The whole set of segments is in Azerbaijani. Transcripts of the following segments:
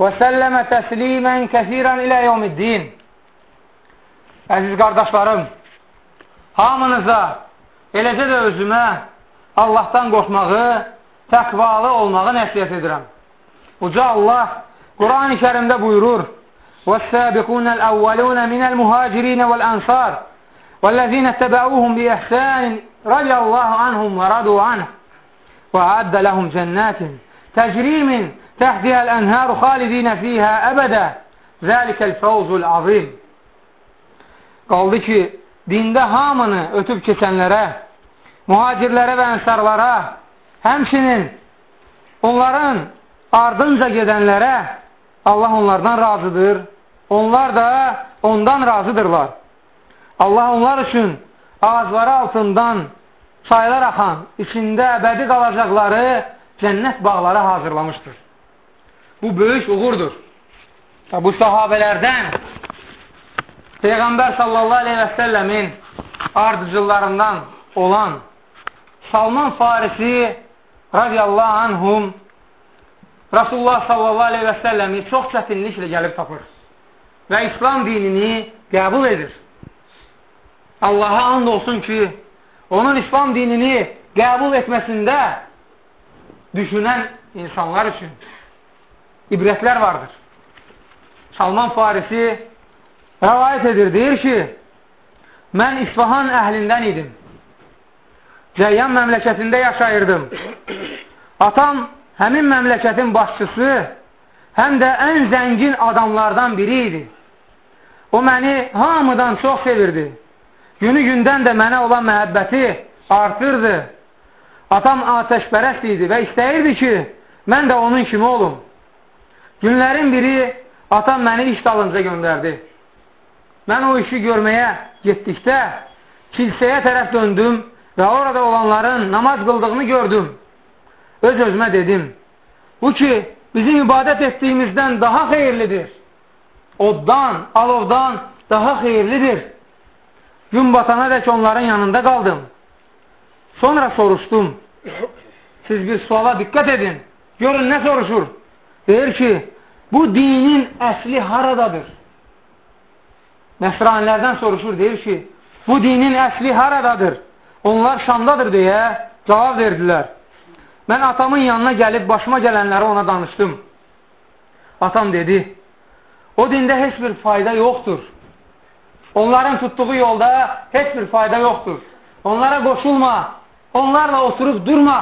وسلم təslimən kəsirən ilə yevmiddin. Əziz qardaşlarım, hamınıza, eləcə də özümə Allahdan qorxmağı, təqvalı olmağı nəsiyyət edirəm. Uca Allah Quran-ı kərimdə buyurur, وَالسَّابِقُونَ الْأَوَّلُونَ مِنَ الْمُهَاجِرِينَ وَالْأَنْصَارِ وَالَّذِينَ اتَّبَعُوهُمْ بِإِحْسَانٍ رَضِيَ اللَّهُ عَنْهُمْ وَرَضُوا عَنْهُ وَأَعَدَّ لَهُمْ جَنَّاتٍ تَجْرِي مِنْ تحتها الأنهار خالدين فيها أبدا ذلك الفوز العظيم qaldı ki, dində hamını ötüb keçənlərə, mühacirlərə və ənsarlara, həmçinin onların ardınca gedənlərə Allah onlardan razıdır, onlar da ondan razıdırlar. Allah onlar üçün ağacları altından çaylar axan, içində əbədi qalacaqları cənnət bağları hazırlamışdır. Bu böyük uğurdur. Bu sahabələrdən Peyğəmbər sallallahu aleyhi və səlləmin ardıcıllarından olan Salman Farisi radiyallahu anhum Rasulullah sallallahu aleyhi və səlləmi çox çətinliklə gəlib tapır və İslam dinini qəbul edir. Allaha and olsun ki, onun İslam dinini qəbul etməsində düşünən insanlar üçün ibrətlər vardır. Salman Farisi rəvayət edir, deyir ki, mən İsfahan əhlindən idim. Cəyyan məmləkətində yaşayırdım. Atam həmin məmləkətin başçısı, həm də ən zəngin adamlardan biri idi. O məni hamıdan çox sevirdi. Günü gündən də mənə olan məhəbbəti artırdı. Atam atəşpərəst idi və istəyirdi ki, mən də onun kimi olum. Günlərin biri atam məni iş dalınca göndərdi. Mən o işi görməyə getdikdə kilsəyə tərəf döndüm və orada olanların namaz qıldığını gördüm. Öz-özümə dedim, bu ki, bizim ibadət etdiyimizdən daha xeyirlidir. Oddan, alovdan daha xeyirlidir. Gün batana dək onların yanında qaldım. Sonra soruşdum, siz bir suala diqqət edin, görün nə soruşur. Deyir ki, bu dinin əsli haradadır? Nəsranilərdən soruşur, deyir ki, bu dinin əsli haradadır? Onlar Şamdadır deyə cavab verdilər. Mən atamın yanına gəlib başıma gələnləri ona danışdım. Atam dedi, o dində heç bir fayda yoxdur. Onların tutduğu yolda heç bir fayda yoxdur. Onlara qoşulma, onlarla oturub durma.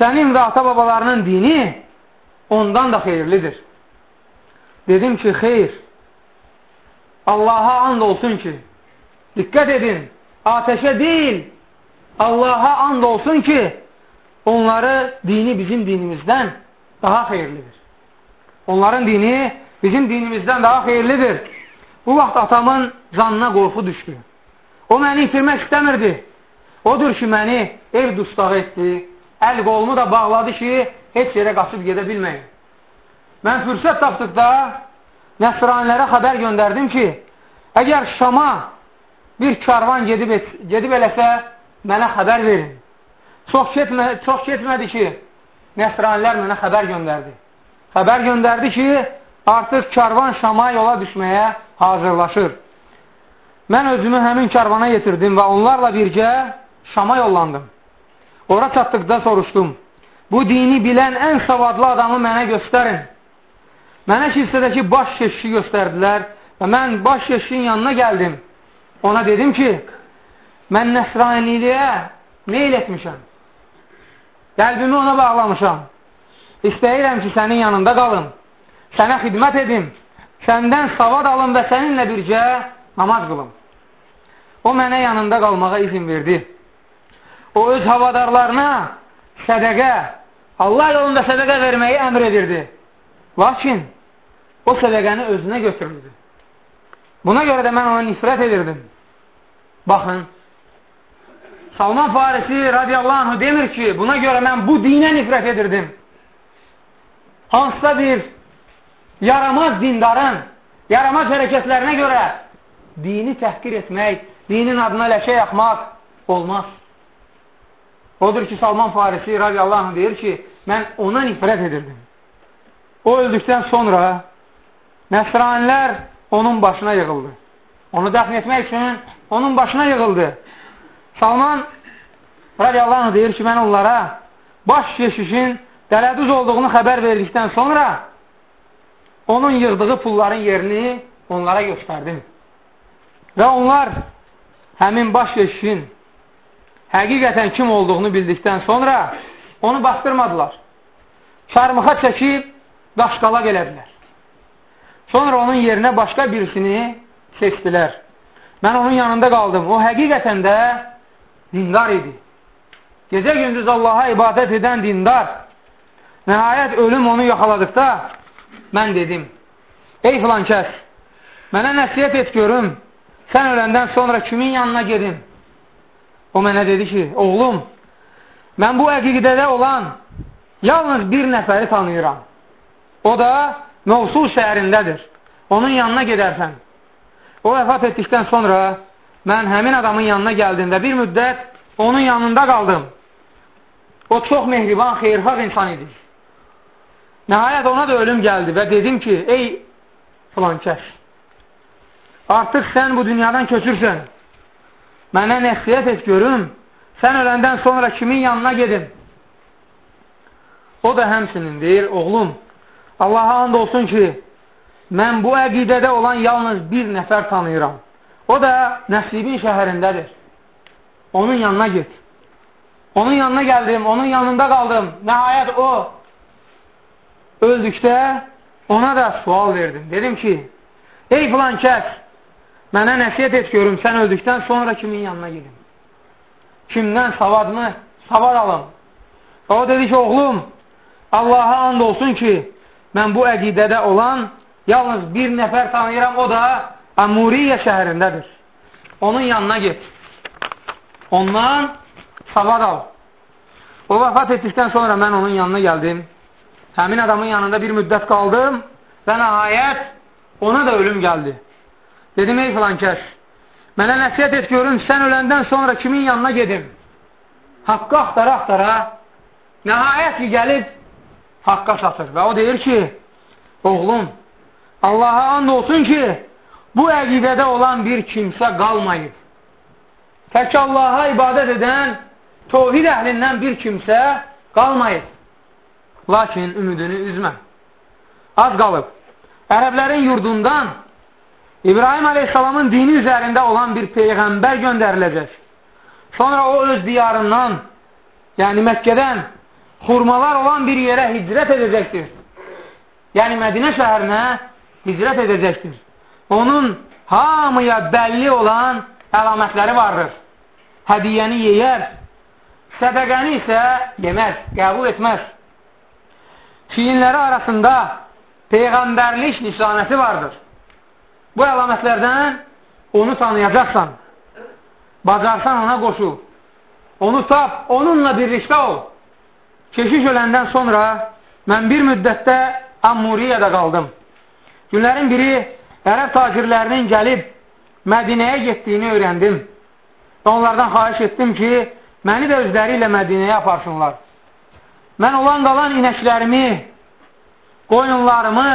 Sənin və ata-babalarının dini ondan da xeyirlidir. Dedim ki, xeyr. Allaha and olsun ki, diqqət edin, ateşə deyil, Allaha and olsun ki, onları dini bizim dinimizdən daha xeyirlidir. Onların dini bizim dinimizdən daha xeyirlidir. Bu vaxt atamın canına qorxu düşdü. O məni itirmək istəmirdi. Odur ki, məni ev dustağı etdi, əl qolumu da bağladı ki, heç yerə qaçıb gedə bilməyin. Mən fürsət tapdıqda nəsranilərə xəbər göndərdim ki, əgər Şama bir karvan gedib, gedib eləsə, mənə xəbər verin. Çox, getmə, çox getmədi ki, nəsranilər mənə xəbər göndərdi. Xəbər göndərdi ki, artıq karvan Şama yola düşməyə hazırlaşır. Mən özümü həmin karvana yetirdim və onlarla birgə Şama yollandım. Ora çatdıqda soruşdum. Bu dini bilən ən savadlı adamı mənə göstərin. Mənə kilsədəki baş keşişi göstərdilər və mən baş keşişin yanına gəldim. Ona dedim ki, mən nəsraniliyə meyl etmişəm. Qəlbimi ona bağlamışam. İstəyirəm ki, sənin yanında qalım. Sənə xidmət edim. Səndən savad alım və səninlə bircə namaz qılım. O mənə yanında qalmağa izin verdi. O öz havadarlarına sədəqə, Allah yolunda sədəqə verməyi əmr edirdi. Lakin o sədəqəni özünə götürmürdü. Buna görə də mən ona nifrət edirdim. Baxın, Salman Farisi radiyallahu anh demir ki, buna görə mən bu dinə nifrət edirdim. Hansısa bir yaramaz dindarın, yaramaz hərəkətlərinə görə dini təhqir etmək, dinin adına ləkə yaxmaq olmaz. Odur ki, Salman Farisi radiyallahu anh deyir ki, mən ona nifrət edirdim. O öldükdən sonra nəsranilər onun başına yığıldı. Onu dəfn etmək üçün onun başına yığıldı. Salman radiyallahu anh deyir ki, mən onlara baş keşişin dələdüz olduğunu xəbər verdikdən sonra onun yığdığı pulların yerini onlara göstərdim. Və onlar həmin baş keşişin həqiqətən kim olduğunu bildikdən sonra onu bastırmadılar. Çarmıxa çəkib qaşqalaq elədilər. Sonra onun yerinə başqa birisini seçdilər. Mən onun yanında qaldım. O həqiqətən də dindar idi. Gecə gündüz Allaha ibadət edən dindar. Nəhayət ölüm onu yaxaladıqda mən dedim, ey filan kəs, mənə nəsiyyət et görüm, sən öləndən sonra kimin yanına gedim? O mənə dedi ki, oğlum, mən bu əqiqdədə olan yalnız bir nəfəri tanıyıram. O da Mevsul şəhərindədir. Onun yanına gedərsən. O vəfat etdikdən sonra mən həmin adamın yanına gəldim və bir müddət onun yanında qaldım. O çox mehriban, xeyrxalq insan idi. Nəhayət ona da ölüm gəldi və dedim ki, ey filankəş, artıq sən bu dünyadan köçürsən. Mənə nəsiyyət et görüm, sən öləndən sonra kimin yanına gedim? O da həmsinin deyir, oğlum, Allaha and olsun ki, mən bu əqidədə olan yalnız bir nəfər tanıyıram. O da Nəslibin şəhərindədir. Onun yanına get. Onun yanına gəldim, onun yanında qaldım. Nəhayət o öldükdə ona da sual verdim. Dedim ki, ey filan kəs, mənə nəsiyyət et görüm, sən öldükdən sonra kimin yanına gedim? Kimdən savadmı? Savad alım. O dedi ki, oğlum, Allaha and olsun ki, mən bu əqidədə olan yalnız bir nəfər tanıyıram, o da Əmuriyyə şəhərindədir. Onun yanına get. Ondan savad al. O vəfat etdikdən sonra mən onun yanına gəldim. Həmin adamın yanında bir müddət qaldım və nəhayət ona da ölüm gəldi. Dedim, ey filan kəş, mənə nəsiyyət et görün, sən öləndən sonra kimin yanına gedim? Haqqı axtara-axtara, nəhayət ki, gəlib haqqa çatır. Və o deyir ki, oğlum, Allaha and olsun ki, bu əqidədə olan bir kimsə qalmayıb. Tək Allaha ibadət edən tovhid əhlindən bir kimsə qalmayıb. Lakin ümidini üzmə. Az qalıb. Ərəblərin yurdundan İbrahim Aleyhisselamın dini üzərində olan bir peyğəmbər göndəriləcək. Sonra o öz diyarından, yəni Məkkədən xurmalar olan bir yerə hicrət edəcəkdir. Yəni Mədinə şəhərinə hicrət edəcəkdir. Onun hamıya bəlli olan əlamətləri vardır. Hədiyyəni yeyər, sədəqəni isə yeməz, qəbul etməz. Çiyinləri arasında peyğəmbərlik nişanəsi vardır. Bu əlamətlərdən onu tanıyacaqsan. Bacarsan ona qoşul. Onu tap, onunla birlikdə ol. Keşiş öləndən sonra mən bir müddətdə Ammuriyədə qaldım. Günlərin biri ərəb tacirlərinin gəlib Mədinəyə getdiyini öyrəndim. Onlardan xahiş etdim ki, məni də özləri ilə Mədinəyə aparsınlar. Mən olan qalan inəklərimi, qoyunlarımı,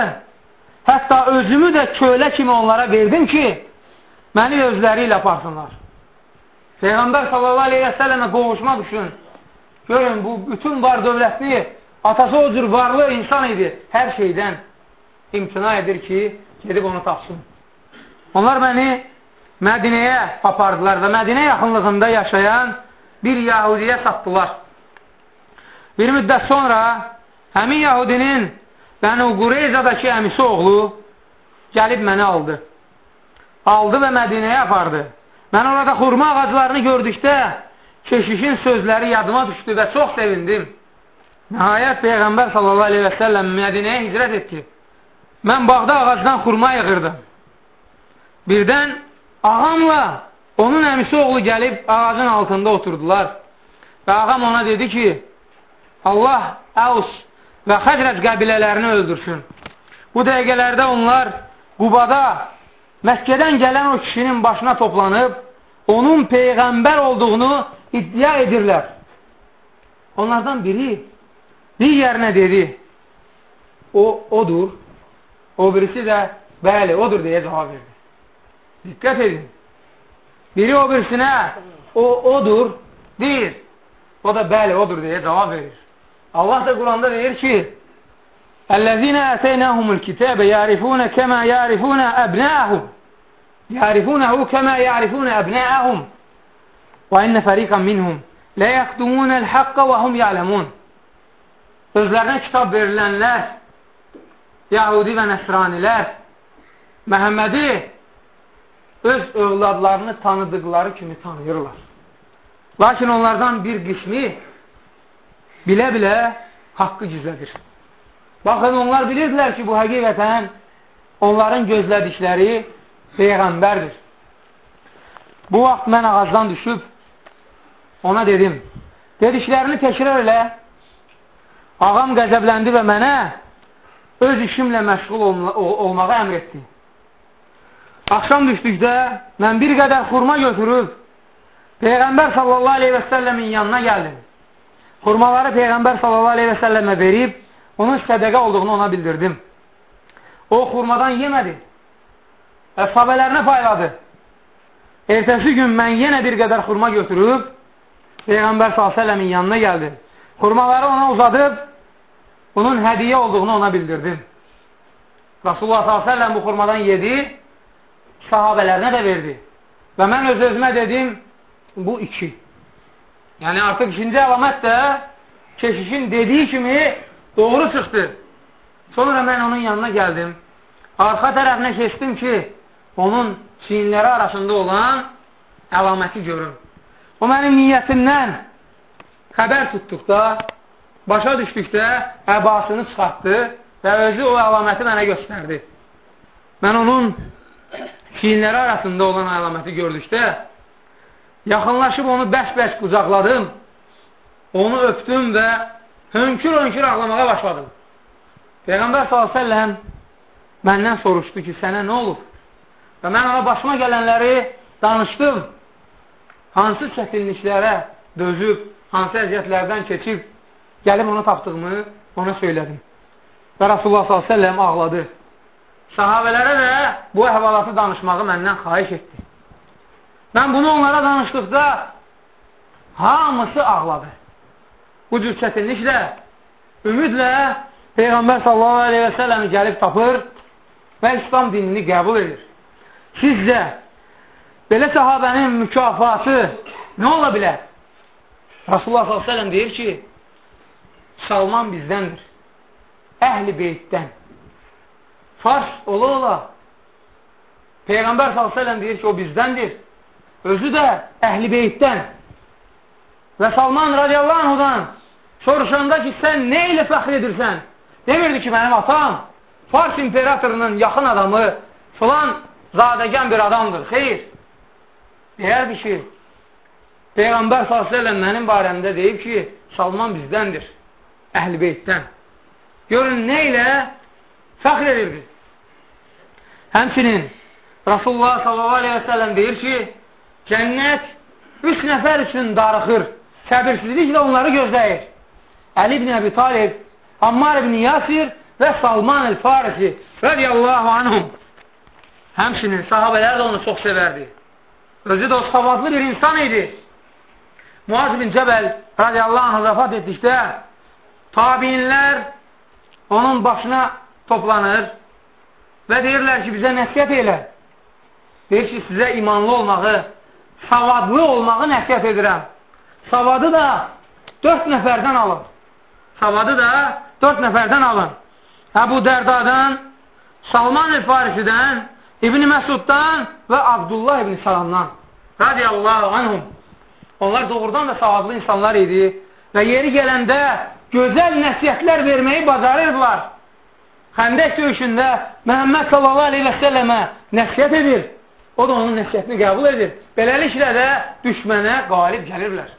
hətta özümü də kölə kimi onlara verdim ki, məni özləri ilə aparsınlar. Peyğəmbər sallallahu aleyhi və səlləmə qovuşmaq üçün görün, bu bütün var dövlətli, atası o cür varlı insan idi. Hər şeydən imtina edir ki, gedib onu tapsın. Onlar məni Mədinəyə apardılar və Mədinə yaxınlığında yaşayan bir Yahudiyə satdılar. Bir müddət sonra həmin Yahudinin Bənu Qureyzadakı əmisi oğlu gəlib məni aldı. Aldı və Mədinəyə apardı. Mən orada xurma ağaclarını gördükdə keşişin sözləri yadıma düşdü və çox sevindim. Nəhayət Peyğəmbər sallallahu aleyhi və səlləm Mədinəyə hicrət etdi. Mən bağda ağacdan xurma yığırdım. Birdən ağamla onun əmisi oğlu gəlib ağacın altında oturdular. Və ağam ona dedi ki, Allah Əus və Xəzrəc qəbilələrini öldürsün. Bu dəqiqələrdə onlar Qubada Məkkədən gələn o kişinin başına toplanıb, onun Peyğəmbər olduğunu iddia edirlər. Onlardan biri digərinə dedi, o, odur. O birisi də, bəli, odur deyə cavab verdi. Diqqət edin. Biri o birisinə, o, odur, deyir. O da, bəli, odur deyə cavab verir. Allah da Quranda deyir ki, Əl-ləzinə ətəynəhumul kitəbə yarifunə kəmə yarifunə əbnəhum. Yarifunəhu kəmə yarifunə əbnəhum. Və innə fəriqən minhum lə yəxdumunəl haqqa və hum yələmun Özlərinə kitab verilənlər Yahudi və Nəsranilər Məhəmmədi öz övladlarını tanıdıqları kimi tanıyırlar. Lakin onlardan bir qismi bilə-bilə haqqı gizlədir. Baxın, onlar bilirdilər ki, bu həqiqətən onların gözlədikləri Peyğəmbərdir. Bu vaxt mən ağacdan düşüb ona dedim, dediklərini təkrar elə, ağam qəzəbləndi və mənə öz işimlə məşğul olmağı əmr etdi. Axşam düşdükdə mən bir qədər xurma götürüb Peyğəmbər sallallahu aleyhi və səlləmin yanına gəldim. Xurmaları Peyğəmbər sallallahu aleyhi və səlləmə verib, onun sədəqə olduğunu ona bildirdim. O, xurmadan yemədi. Əsabələrinə payladı. Ertəsi gün mən yenə bir qədər xurma götürüb, Peyğəmbər s.ə.v-in yanına gəldim. Xurmaları ona uzadıb, bunun hədiyə olduğunu ona bildirdim. Rasulullah s.ə.v bu xurmadan yedi, sahabələrinə də verdi. Və mən öz-özümə dedim, bu iki. Yəni artıq ikinci əlamət də keşişin dediyi kimi doğru çıxdı. Sonra mən onun yanına gəldim. Arxa tərəfinə keçdim ki, onun çiyinləri arasında olan əlaməti görün. O mənim niyyətimdən xəbər tutduqda, başa düşdükdə əbasını çıxartdı və özü o əlaməti mənə göstərdi. Mən onun çiyinləri arasında olan əlaməti gördükdə Yaxınlaşıb onu bəs-bəs qucaqladım, onu öpdüm və hönkür-hönkür ağlamağa başladım. Peyğəmbər s.ə.v məndən soruşdu ki, sənə nə olub? Və mən ona başıma gələnləri danışdım. Hansı çətinliklərə dözüb, hansı əziyyətlərdən keçib, gəlib onu tapdığımı ona söylədim. Və Rasulullah s.ə.v ağladı. Sahabələrə də bu əhvalatı danışmağı məndən xaiş etdi. Mən bunu onlara danışdıqda hamısı ağladı. Bu cür çətinliklə, ümidlə Peyğəmbər sallallahu aleyhi və səlləmi gəlib tapır və İslam dinini qəbul edir. Sizcə, belə səhabənin mükafatı nə ola bilər? Rasulullah sallallahu aleyhi və səlləm deyir ki, Salman bizdəndir, əhli beytdən. Fars ola ola. Peyğəmbər sallallahu aleyhi və səlləm deyir ki, o bizdəndir özü də əhl-i beytdən və Salman radiyallahu anhudan soruşanda ki, sən nə ilə fəxr edirsən? Demirdi ki, mənim atam Fars imperatorunun yaxın adamı filan zadəgən bir adamdır. Xeyr. Deyərdi ki, Peyğəmbər s.ə.v mənim barəmdə deyib ki, Salman bizdəndir, əhl-i beytdən. Görün, nə ilə fəxr edirdi. Həmçinin Rasulullah s.ə.v deyir ki, Cənnət üç nəfər üçün darıxır, səbirsizliklə onları gözləyir. Əli ibn Əbi Talib, Ammar ibn Yasir və Salman el-Farisi radiyallahu anhum. Həmçinin sahabələr də onu çox sevərdi. Özü də o savadlı bir insan idi. Muaz bin Cəbəl radiyallahu anh vəfat etdikdə tabinlər onun başına toplanır və deyirlər ki, bizə nəsiyyət elə. Deyir ki, sizə imanlı olmağı savadlı olmağı nəsiyyət edirəm. Savadı da dörd nəfərdən alın. Savadı da dörd nəfərdən alın. Əbu Dərdadan, Salman el-Farisidən, İbn Məsuddan və Abdullah ibn Salamdan. Radiyallahu anhum. Onlar doğrudan da savadlı insanlar idi və yeri gələndə gözəl nəsiyyətlər verməyi bacarırdılar. Xəndək döyüşündə Məhəmməd sallallahu aleyhi və səlləmə nəsiyyət edir. O da onun nəsiyyətini qəbul edir. Beləliklə də düşmənə qalib gəlirlər.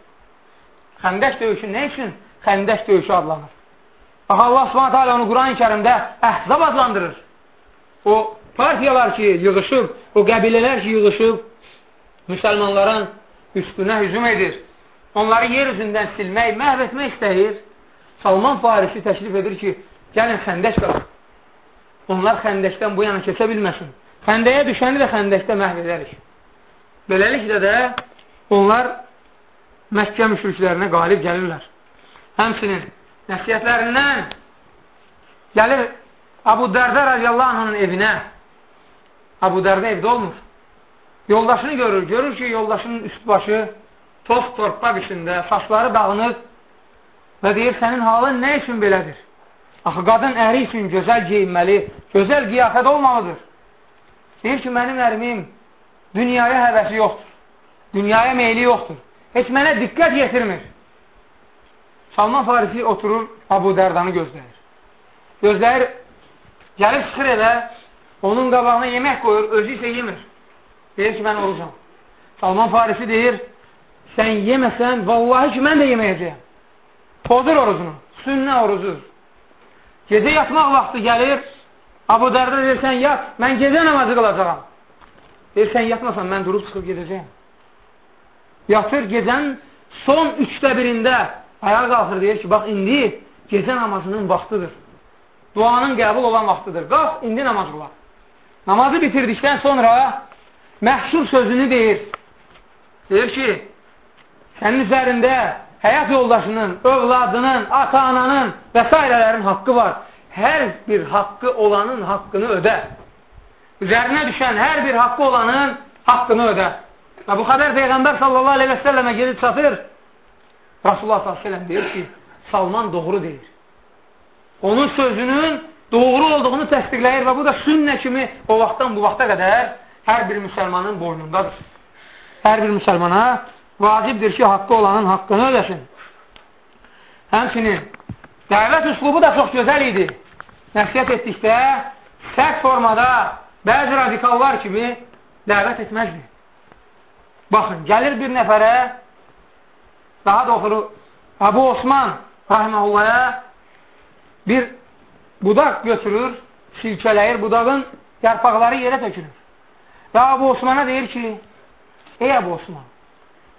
Xəndək döyüşü nə üçün xəndək döyüşü adlanır? Bax, Allah subhanətə alə onu Quran-ı kərimdə əhzab adlandırır. O partiyalar ki, yığışıb, o qəbilələr ki, yığışıb, müsəlmanların üstünə hücum edir. Onları yer üzündən silmək, məhv etmək istəyir. Salman Farisi təklif edir ki, gəlin xəndək qalaq. Onlar xəndəkdən bu yana keçə bilməsin. Xəndəyə düşəni də xəndəkdə məhv edərik. Beləliklə də onlar Məkkə müşriklərinə qalib gəlirlər. Həmsinin nəsiyyətlərindən gəlir Abu Dərdə radiyallahu anhın evinə. Abu Dərdə evdə olmur. Yoldaşını görür. Görür ki, yoldaşının üst başı toz torpaq içində, saçları dağınıb və deyir, sənin halın nə üçün belədir? Axı, qadın əri üçün gözəl geyinməli, gözəl qiyafət olmalıdır. Deyir ki, mənim ərimim dünyaya həvəsi yoxdur. Dünyaya meyli yoxdur. Heç mənə diqqət yetirmir. Salman Farisi oturur, Abu Dərdanı gözləyir. Gözləyir, gəlir çıxır elə, onun qabağına yemək qoyur, özü isə yemir. Deyir ki, mən olacam. Salman Farisi deyir, sən yeməsən, vallahi ki, mən də yeməyəcəyəm. Pozur orucunu, sünnə orucudur. Gecə yatmaq vaxtı gəlir, Abu Dərdə deyir, sən yat, mən gecə namazı qılacaqam. Deyir, sən yatmasan, mən durub çıxıb gedəcəyim. Yatır gecənin son üçdə birində ayağa qalxır, deyir ki, bax, indi gecə namazının vaxtıdır. Duanın qəbul olan vaxtıdır. Qalx, indi namaz qılaq. Namazı bitirdikdən sonra məhşur sözünü deyir. Deyir ki, sənin üzərində həyat yoldaşının, övladının, ata-ananın və s. haqqı var. Hər bir haqqı olanın haqqını ödə. Üzərinə düşən hər bir haqqı olanın haqqını ödə. Və bu xəbər Peyğəmbər sallallahu aleyhi və səlləmə gedib çatır. Rasulullah s.ə.v deyir ki, Salman doğru deyir. Onun sözünün doğru olduğunu təsdiqləyir və bu da sünnə kimi o vaxtdan bu vaxta qədər hər bir müsəlmanın boynundadır. Hər bir müsəlmana vacibdir ki, haqqı olanın haqqını ödəsin. Həmçinin dəvət üslubu da çox gözəl idi. Nəsiyyət etdikdə sərt formada bəzi radikallar kimi dəvət etməzdi. Baxın, gəlir bir nəfərə daha doğru Əbu Osman rahiməhullaya bir budaq götürür, silkələyir, budağın yarpaqları yerə tökülür. Və Əbu Osmana deyir ki, ey Əbu Osman,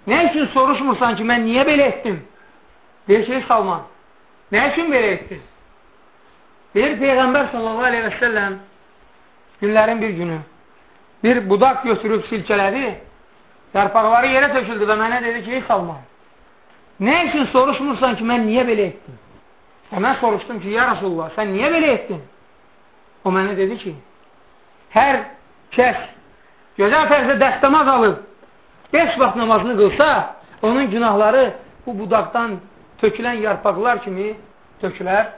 nə üçün soruşmursan ki, mən niyə belə etdim? Deyir ki, Salman, nə üçün belə etdin? Deyir, Peyğəmbər sallallahu aleyhi və səlləm günlərin bir günü bir budaq götürüb silkələdi, yarpaqları yerə töküldü və mənə dedi ki, ey Salman, Nə üçün soruşmursan ki, mən niyə belə etdim? Və mən soruşdum ki, ya Rasulullah, sən niyə belə etdin? O mənə dedi ki, hər kəs gözəl tərzdə dəstəmaz alıb, beş vaxt namazını qılsa, onun günahları bu budaqdan tökülən yarpaqlar kimi tökülər.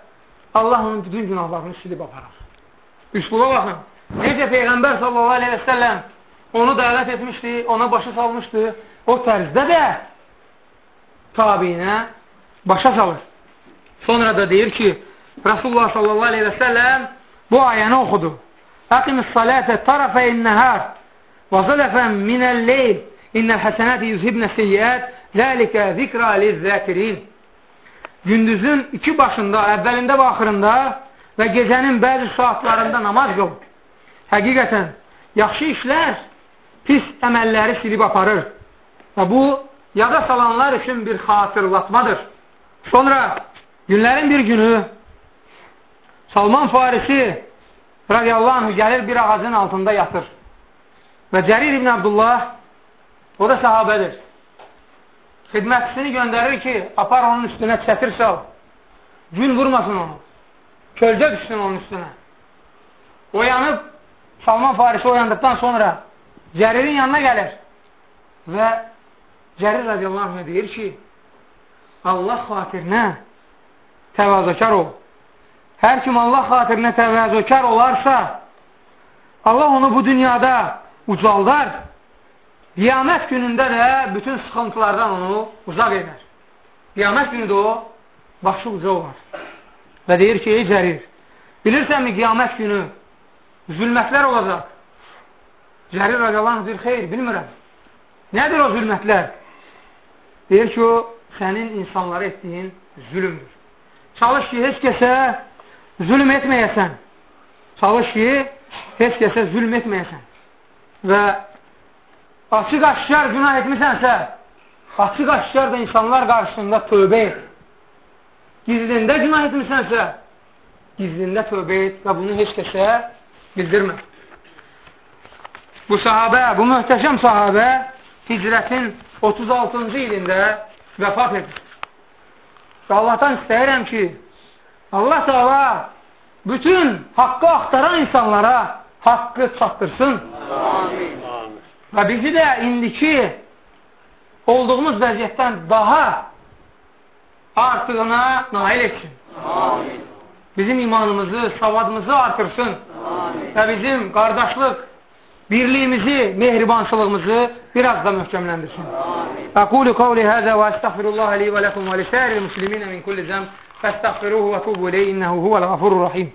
Allah onun bütün günahlarını silib aparar. Üsluba baxın. Necə Peyğəmbər sallallahu aleyhi və səlləm onu dəvət etmişdi, ona başı salmışdı. O tərzdə də tabinə başa salır. Sonra da deyir ki, Rasulullah sallallahu aleyhi və səlləm bu ayəni oxudu. Əqimis salətə tarafəyin nəhər və zələfən minəl-leyl innəl həsənəti yüzhibnə seyyət zəlikə zikra lizzəkirin Gündüzün iki başında, əvvəlində və axırında və gecənin bəzi saatlarında namaz qıl. Həqiqətən, yaxşı işlər pis əməlləri silib aparır. Və bu, yada salanlar üçün bir xatırlatmadır. Sonra günlərin bir günü Salman Farisi radiyallahu anh gəlir bir ağacın altında yatır. Və Cərir ibn Abdullah o da sahabədir. Xidmətçisini göndərir ki, apar onun üstünə çətir sal. Gün vurmasın onu. Köldə düşsün onun üstünə. Oyanıb, Salman Farisi oyandıqdan sonra Cəririn yanına gəlir və Cərir radiyallahu anh deyir ki, Allah xatirinə təvazökar ol. Hər kim Allah xatirinə təvazökar olarsa, Allah onu bu dünyada ucaldar, qiyamət günündə də bütün sıxıntılardan onu uzaq edər. Qiyamət günü də o başı uca olar. Və deyir ki, ey Cərir, bilirsənmi qiyamət günü zülmətlər olacaq. Cərir radiyalan deyir, xeyr, bilmirəm. Nədir o zülmətlər? Deyir ki, o sənin insanlara etdiyin zülümdür. Çalış ki, heç kəsə zülm etməyəsən. Çalış ki, heç kəsə zülm etməyəsən. Və açıq aşkar günah etmisənsə, açıq aşkar da insanlar qarşısında tövbə et. Gizlində günah etmisənsə, gizlində tövbə et və bunu heç kəsə bildirmə. Bu sahabə, bu möhtəşəm sahabə hicrətin 36-cı ilində vəfat edir. Və Allahdan istəyirəm ki, Allah Teala bütün haqqı axtaran insanlara haqqı çatdırsın. Amin. Və bizi də indiki olduğumuz vəziyyətdən daha artığına nail etsin. Amin. Bizim imanımızı, savadımızı artırsın. Amin. Və bizim qardaşlıq, birliyimizi, mehribansılığımızı biraz da möhkəmləndirsin. Aqulu qavli həzə və əstəğfirullah li və ləkum və lisəri musliminə min kulli zəm fəstəğfiruhu və tubu ileyh innəhu huvəl-ğafurur rahim.